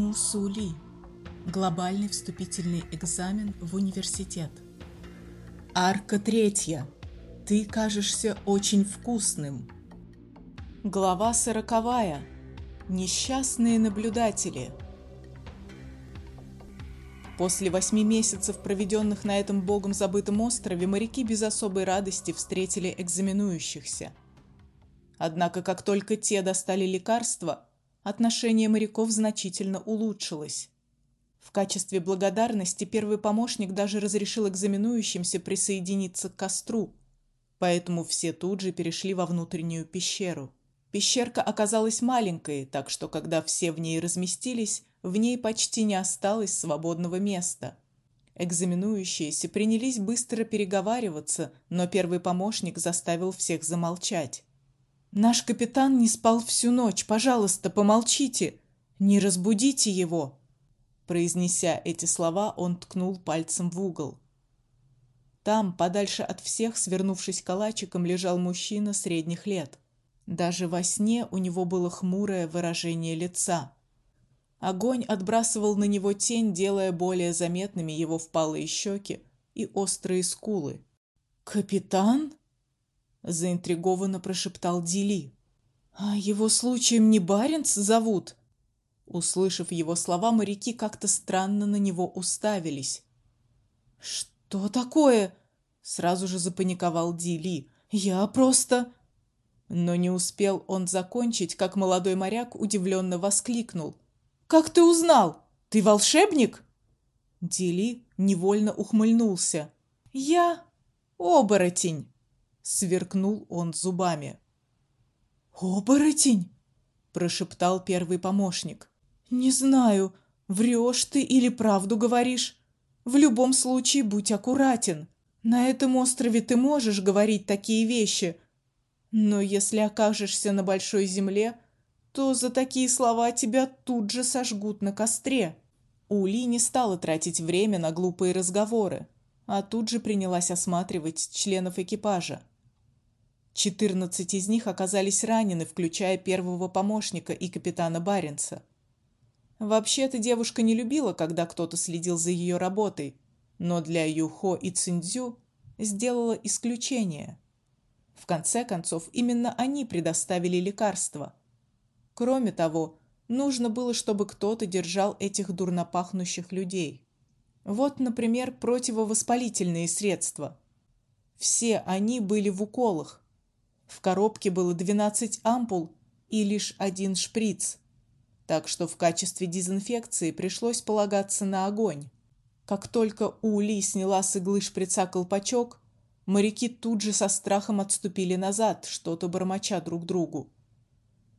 Мусули. Глобальный вступительный экзамен в университет. Арка третья. Ты кажешься очень вкусным. Глава сороковая. Несчастные наблюдатели. После восьми месяцев, проведенных на этом богом забытом острове, моряки без особой радости встретили экзаменующихся. Однако, как только те достали лекарства, отношение моряков значительно улучшилось. В качестве благодарности первый помощник даже разрешил экзаменующимся присоединиться к костру, поэтому все тут же перешли во внутреннюю пещеру. Пещерка оказалась маленькой, так что когда все в ней разместились, в ней почти не осталось свободного места. Экзаменующиеся принялись быстро переговариваться, но первый помощник заставил всех замолчать. Наш капитан не спал всю ночь. Пожалуйста, помолчите. Не разбудите его. Произнеся эти слова, он ткнул пальцем в угол. Там, подальше от всех, свернувшись калачиком, лежал мужчина средних лет. Даже во сне у него было хмурое выражение лица. Огонь отбрасывал на него тень, делая более заметными его впалые щеки и острые скулы. Капитан? Заинтригованно прошептал Дили. А его случаем не Баренц зовут? Услышав его слова, моряки как-то странно на него уставились. Что такое? сразу же запаниковал Дили. Я просто Но не успел он закончить, как молодой моряк удивленно воскликнул: "Как ты узнал? Ты волшебник?" Дили невольно ухмыльнулся. "Я оборотень" сверкнул он зубами. Оборотень, прошептал первый помощник. Не знаю, врешь ты или правду говоришь. В любом случае будь аккуратен. На этом острове ты можешь говорить такие вещи, но если окажешься на большой земле, то за такие слова тебя тут же сожгут на костре. Ули не стала тратить время на глупые разговоры, а тут же принялась осматривать членов экипажа. Четырнадцать из них оказались ранены, включая первого помощника и капитана Баренца. Вообще-то девушка не любила, когда кто-то следил за ее работой, но для Юхо и Циндзю сделала исключение. В конце концов, именно они предоставили лекарства. Кроме того, нужно было, чтобы кто-то держал этих дурнопахнущих людей. Вот, например, противовоспалительные средства. Все они были в уколах, в коробке было 12 ампул и лишь один шприц. Так что в качестве дезинфекции пришлось полагаться на огонь. Как только Ули сняла с иглы шприца колпачок, моряки тут же со страхом отступили назад, что-то бормоча друг другу.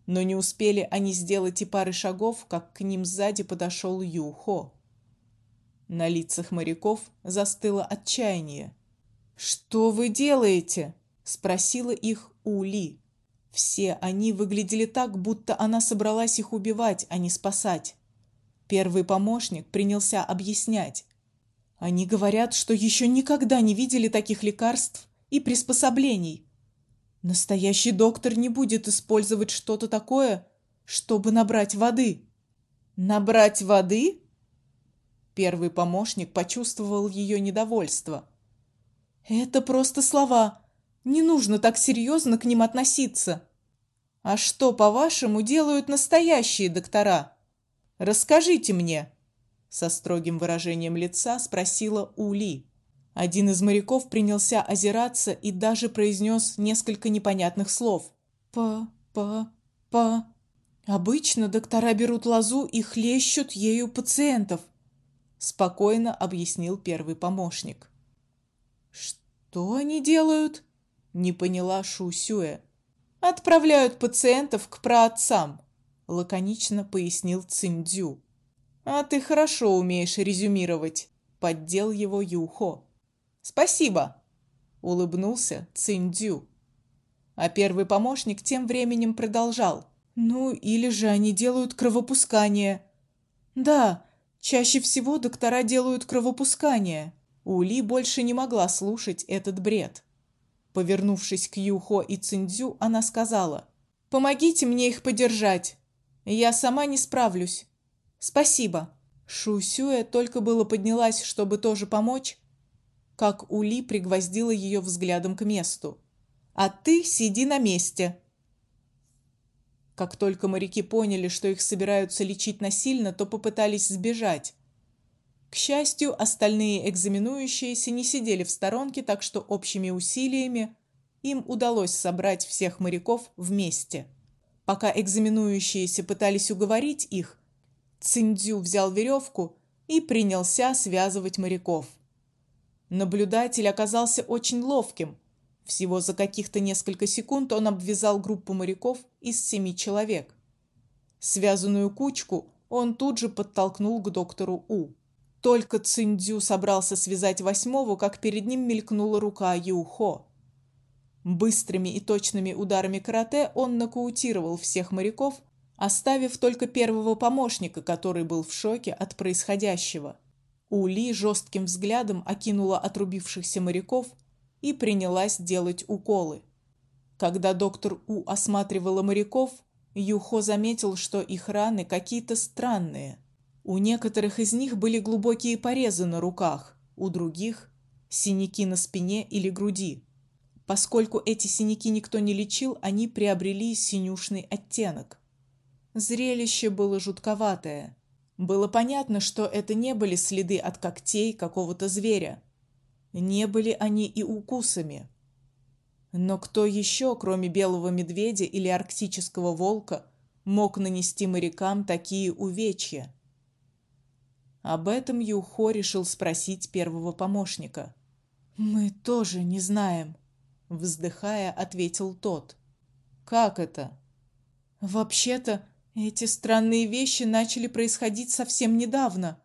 Но не успели они сделать и пары шагов, как к ним сзади подошел Юхо. На лицах моряков застыло отчаяние. Что вы делаете? спросила их Ули. Все они выглядели так, будто она собралась их убивать, а не спасать. Первый помощник принялся объяснять. Они говорят, что еще никогда не видели таких лекарств и приспособлений. Настоящий доктор не будет использовать что-то такое, чтобы набрать воды. Набрать воды? Первый помощник почувствовал ее недовольство. Это просто слова. Не нужно так серьезно к ним относиться. А что, по-вашему, делают настоящие доктора? Расскажите мне, со строгим выражением лица спросила Ули. Один из моряков принялся озираться и даже произнес несколько непонятных слов. По Обычно доктора берут лозу и хлещут ею пациентов, спокойно объяснил первый помощник. Что они делают? Не поняла Шу Сюэ. Отправляют пациентов к праотцам, лаконично пояснил Циндзю. А ты хорошо умеешь резюмировать, поддел его Юхо. Спасибо, улыбнулся Циндзю. А первый помощник тем временем продолжал: "Ну, или же они делают кровопускание". Да, чаще всего доктора делают кровопускание. Ули больше не могла слушать этот бред. Повернувшись к Юхо и Циндзю, она сказала: "Помогите мне их подержать. Я сама не справлюсь". Спасибо. Шусюэ только было поднялась, чтобы тоже помочь, как Ули пригвоздила ее взглядом к месту. А ты сиди на месте. Как только моряки поняли, что их собираются лечить насильно, то попытались сбежать. К счастью, остальные экзаменующиеся не сидели в сторонке, так что общими усилиями им удалось собрать всех моряков вместе. Пока экзаменующиеся пытались уговорить их, Циндзю взял веревку и принялся связывать моряков. Наблюдатель оказался очень ловким. Всего за каких-то несколько секунд он обвязал группу моряков из семи человек. Связанную кучку он тут же подтолкнул к доктору У. Только Циндзю собрался связать восьмого, как перед ним мелькнула рука Юхо. Быстрыми и точными ударами карате он нокаутировал всех моряков, оставив только первого помощника, который был в шоке от происходящего. Ули жестким взглядом окинула отрубившихся моряков и принялась делать уколы. Когда доктор У осматривала моряков, Юхо заметил, что их раны какие-то странные. У некоторых из них были глубокие порезы на руках, у других синяки на спине или груди. Поскольку эти синяки никто не лечил, они приобрели синюшный оттенок. Зрелище было жутковатое. Было понятно, что это не были следы от когтей какого-то зверя. Не были они и укусами. Но кто еще, кроме белого медведя или арктического волка, мог нанести морякам такие увечья? Об этом Юхо решил спросить первого помощника. Мы тоже не знаем, вздыхая, ответил тот. Как это? Вообще-то эти странные вещи начали происходить совсем недавно,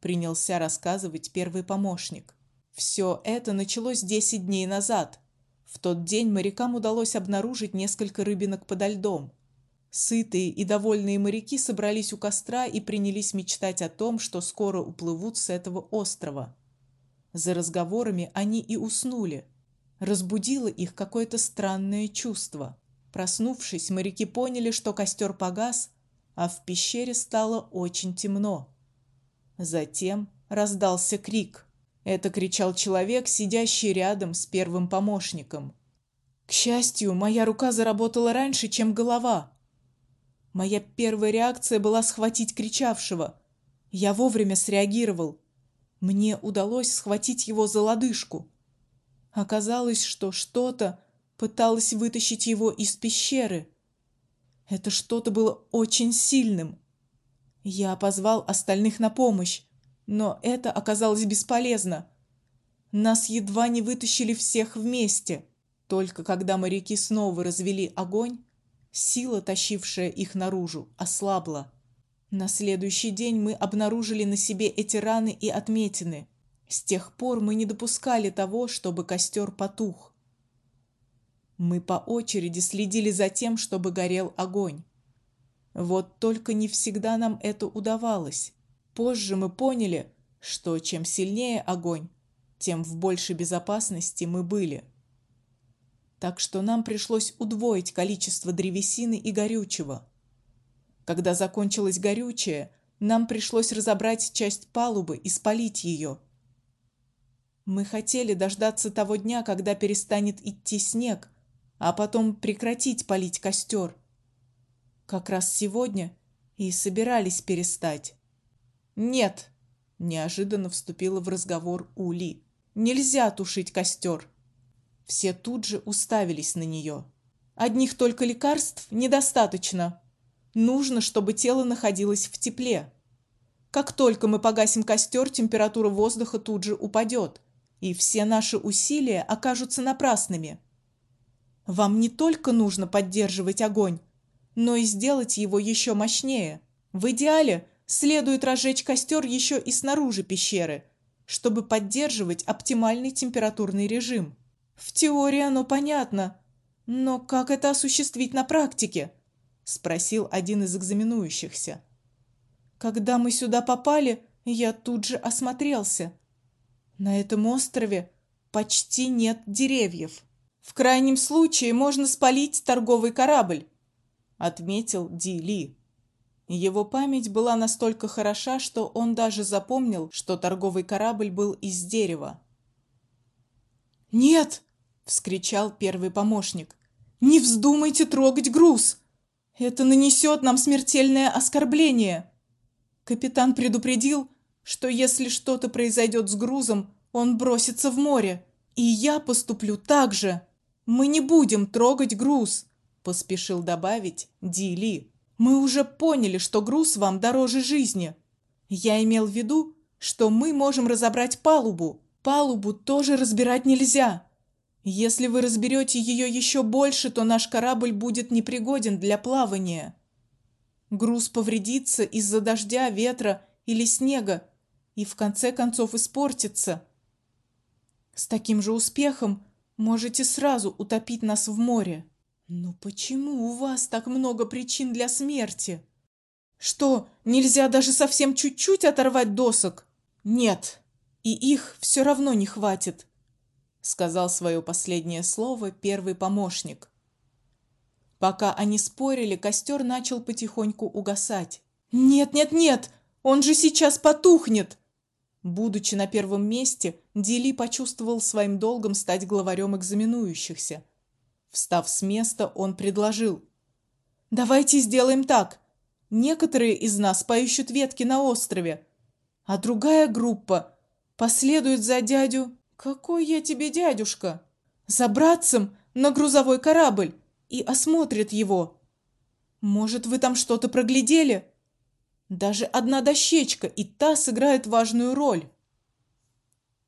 принялся рассказывать первый помощник. Все это началось десять дней назад. В тот день морякам удалось обнаружить несколько рыбинок подо льдом. Сытые и довольные моряки собрались у костра и принялись мечтать о том, что скоро уплывут с этого острова. За разговорами они и уснули. Разбудило их какое-то странное чувство. Проснувшись, моряки поняли, что костер погас, а в пещере стало очень темно. Затем раздался крик. Это кричал человек, сидящий рядом с первым помощником. К счастью, моя рука заработала раньше, чем голова. Моя первая реакция была схватить кричавшего. Я вовремя среагировал. Мне удалось схватить его за лодыжку. Оказалось, что что-то пыталась вытащить его из пещеры. Это что-то было очень сильным. Я позвал остальных на помощь, но это оказалось бесполезно. Нас едва не вытащили всех вместе. Только когда моряки снова развели огонь, сила, тащившая их наружу, ослабла. На следующий день мы обнаружили на себе эти раны и отметины. С тех пор мы не допускали того, чтобы костер потух. Мы по очереди следили за тем, чтобы горел огонь. Вот только не всегда нам это удавалось. Позже мы поняли, что чем сильнее огонь, тем в большей безопасности мы были. Так что нам пришлось удвоить количество древесины и горючего. Когда закончилось горючее, нам пришлось разобрать часть палубы и спалить ее. Мы хотели дождаться того дня, когда перестанет идти снег, а потом прекратить палить костер. Как раз сегодня и собирались перестать. Нет, неожиданно вступила в разговор Ули. Нельзя тушить костер. Все тут же уставились на нее. Одних только лекарств недостаточно. Нужно, чтобы тело находилось в тепле. Как только мы погасим костер, температура воздуха тут же упадет, и все наши усилия окажутся напрасными. Вам не только нужно поддерживать огонь, но и сделать его еще мощнее. В идеале следует разжечь костер еще и снаружи пещеры, чтобы поддерживать оптимальный температурный режим. В теории оно понятно, но как это осуществить на практике? спросил один из экзаменующихся. Когда мы сюда попали, я тут же осмотрелся. На этом острове почти нет деревьев. В крайнем случае можно спалить торговый корабль, отметил Ди Ли. Его память была настолько хороша, что он даже запомнил, что торговый корабль был из дерева. "Нет!" Вскричал первый помощник. "Не вздумайте трогать груз. Это нанесет нам смертельное оскорбление. Капитан предупредил, что если что-то произойдет с грузом, он бросится в море, и я поступлю так же. Мы не будем трогать груз", поспешил добавить Дили. Мы уже поняли, что груз вам дороже жизни. Я имел в виду, что мы можем разобрать палубу. Палубу тоже разбирать нельзя. Если вы разберете ее еще больше, то наш корабль будет непригоден для плавания. Груз повредится из-за дождя, ветра или снега и в конце концов испортится. С таким же успехом можете сразу утопить нас в море. Но почему у вас так много причин для смерти? Что, нельзя даже совсем чуть-чуть оторвать досок? Нет, и их все равно не хватит, сказал свое последнее слово первый помощник. Пока они спорили, костер начал потихоньку угасать. Нет, нет, нет, он же сейчас потухнет. Будучи на первом месте, Дили почувствовал своим долгом стать главарем экзаменующихся. Встав с места, он предложил: "Давайте сделаем так. Некоторые из нас поищут ветки на острове, а другая группа последует за дядю. Какой я тебе дядюшка? За братцем на грузовой корабль и осмотрит его. Может, вы там что-то проглядели? Даже одна дощечка, и та сыграет важную роль".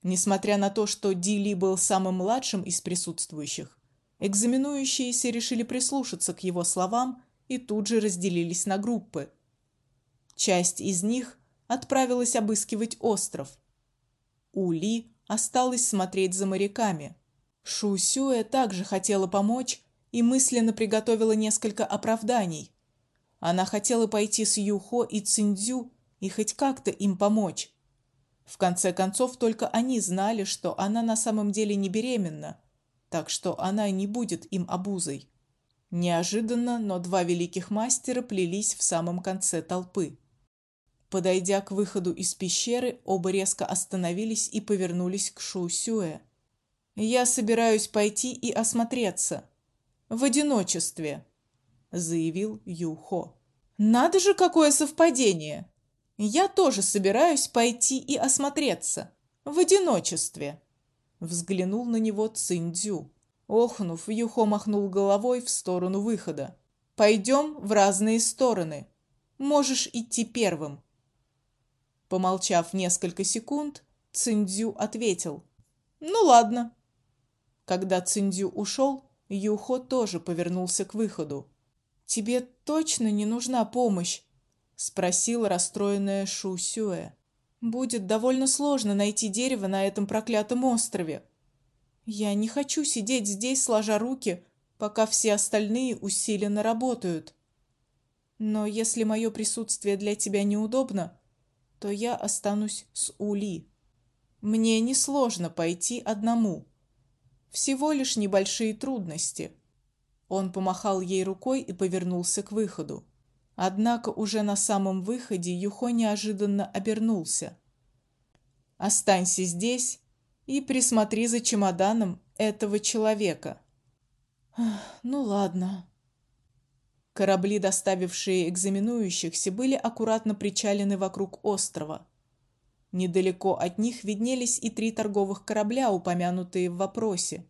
Несмотря на то, что Дили был самым младшим из присутствующих, Экзаменующиеся решили прислушаться к его словам и тут же разделились на группы. Часть из них отправилась обыскивать остров. Ули осталась смотреть за моряками. Шу Сюэ также хотела помочь и мысленно приготовила несколько оправданий. Она хотела пойти с Юхо и Циндзю и хоть как-то им помочь. В конце концов, только они знали, что она на самом деле не беременна так что она не будет им обузой. Неожиданно, но два великих мастера плелись в самом конце толпы. Подойдя к выходу из пещеры, оба резко остановились и повернулись к Шоусюэ. Я собираюсь пойти и осмотреться в одиночестве, заявил Юхо. Надо же, какое совпадение. Я тоже собираюсь пойти и осмотреться в одиночестве. Взглянул на него Циндзю. Охнув, Юхо махнул головой в сторону выхода. Пойдем в разные стороны. Можешь идти первым. Помолчав несколько секунд, Циндзю ответил: "Ну ладно". Когда Циндзю ушел, Юхо тоже повернулся к выходу. "Тебе точно не нужна помощь?" спросила расстроенная Шу Сюэ. Будет довольно сложно найти дерево на этом проклятом острове. Я не хочу сидеть здесь сложа руки, пока все остальные усиленно работают. Но если мое присутствие для тебя неудобно, то я останусь с Ули. Мне несложно пойти одному. Всего лишь небольшие трудности. Он помахал ей рукой и повернулся к выходу. Однако уже на самом выходе Юхо неожиданно обернулся. Останься здесь и присмотри за чемоданом этого человека. Ну ладно. Корабли, доставившие экзаменующихся, были аккуратно причалены вокруг острова. Недалеко от них виднелись и три торговых корабля, упомянутые в вопросе.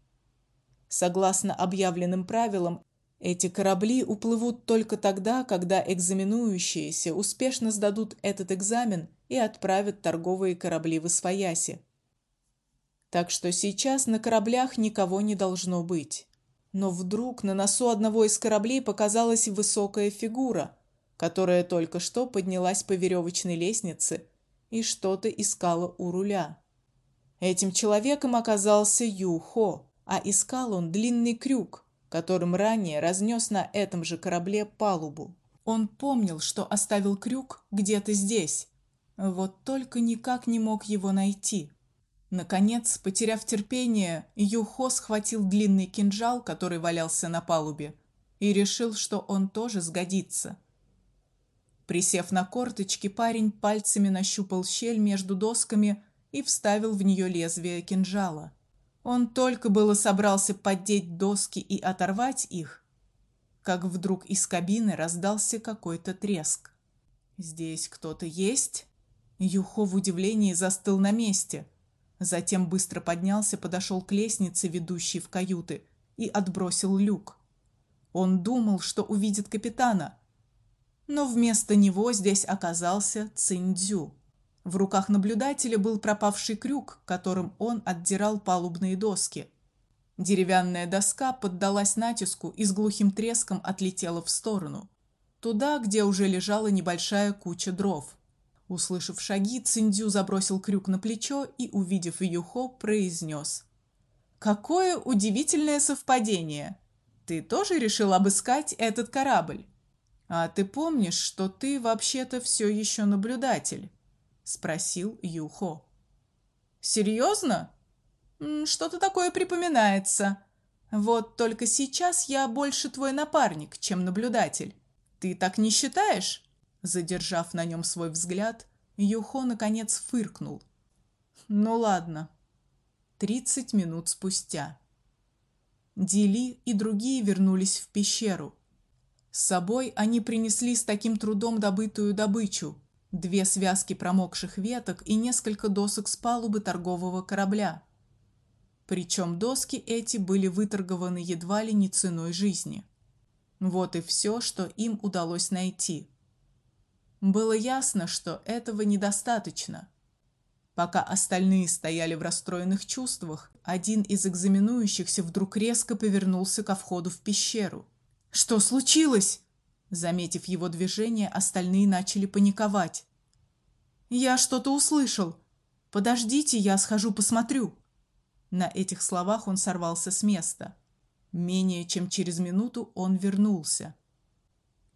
Согласно объявленным правилам, эти корабли уплывут только тогда, когда экзаменующиеся успешно сдадут этот экзамен и отправят торговые корабли в Освояси. Так что сейчас на кораблях никого не должно быть. Но вдруг на носу одного из кораблей показалась высокая фигура, которая только что поднялась по веревочной лестнице и что-то искала у руля. Этим человеком оказался Юхо, а искал он длинный крюк, которым ранее разнес на этом же корабле палубу. Он помнил, что оставил крюк где-то здесь. Вот только никак не мог его найти. Наконец, потеряв терпение, Юхо схватил длинный кинжал, который валялся на палубе, и решил, что он тоже сгодится. Присев на корточки, парень пальцами нащупал щель между досками и вставил в нее лезвие кинжала. Он только было собрался поддеть доски и оторвать их, как вдруг из кабины раздался какой-то треск. Здесь кто-то есть? Юхо в удивлении застыл на месте. Затем быстро поднялся, подошел к лестнице, ведущей в каюты, и отбросил люк. Он думал, что увидит капитана, но вместо него здесь оказался Циндзю. В руках наблюдателя был пропавший крюк, которым он отдирал палубные доски. Деревянная доска поддалась натиску и с глухим треском отлетела в сторону, туда, где уже лежала небольшая куча дров. Услышав шаги, Циндю забросил крюк на плечо и, увидев Юхо, произнес: "Какое удивительное совпадение! Ты тоже решил обыскать этот корабль? А ты помнишь, что ты вообще-то все еще наблюдатель?" спросил Юхо. Серьезно? Что-то такое припоминается. Вот только сейчас я больше твой напарник, чем наблюдатель. Ты так не считаешь? Задержав на нем свой взгляд, Юхо наконец фыркнул. Ну ладно. Тридцать минут спустя Дили и другие вернулись в пещеру. С собой они принесли с таким трудом добытую добычу: две связки промокших веток и несколько досок с палубы торгового корабля. Причем доски эти были выторгованы едва ли не ценой жизни. Вот и все, что им удалось найти. Было ясно, что этого недостаточно. Пока остальные стояли в расстроенных чувствах, один из экзаменующихся вдруг резко повернулся ко входу в пещеру. Что случилось? Заметив его движение, остальные начали паниковать. Я что-то услышал. Подождите, я схожу посмотрю. На этих словах он сорвался с места. Менее чем через минуту он вернулся.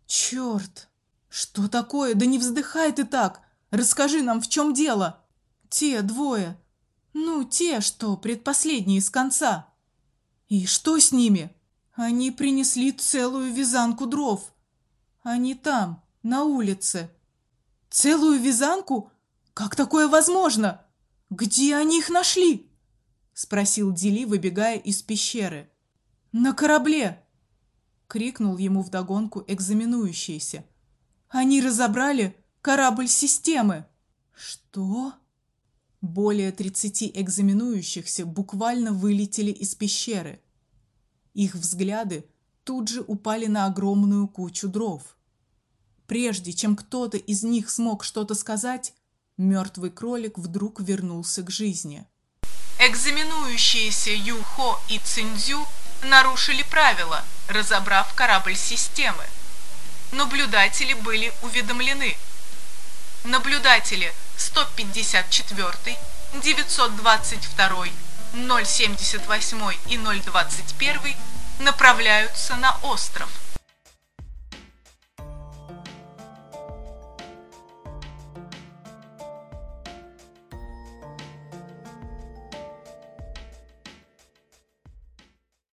Черт! Что такое? Да не вздыхай ты так. Расскажи нам, в чем дело? Те двое. Ну, те, что предпоследние с конца. И что с ними? Они принесли целую вязанку дров. Они там, на улице. Целую вязанку? Как такое возможно? Где они их нашли? спросил Дили, выбегая из пещеры. На корабле, крикнул ему вдогонку экзаменующийся. Они разобрали корабль системы. Что? Более тридцати экзаменующихся буквально вылетели из пещеры. Их взгляды тут же упали на огромную кучу дров. Прежде чем кто-то из них смог что-то сказать, мертвый кролик вдруг вернулся к жизни. Экзаменующиеся Юхо и Циндзю нарушили правила, разобрав корабль системы. Наблюдатели были уведомлены. Наблюдатели 154, 922, 078 и 021 направляются на остров.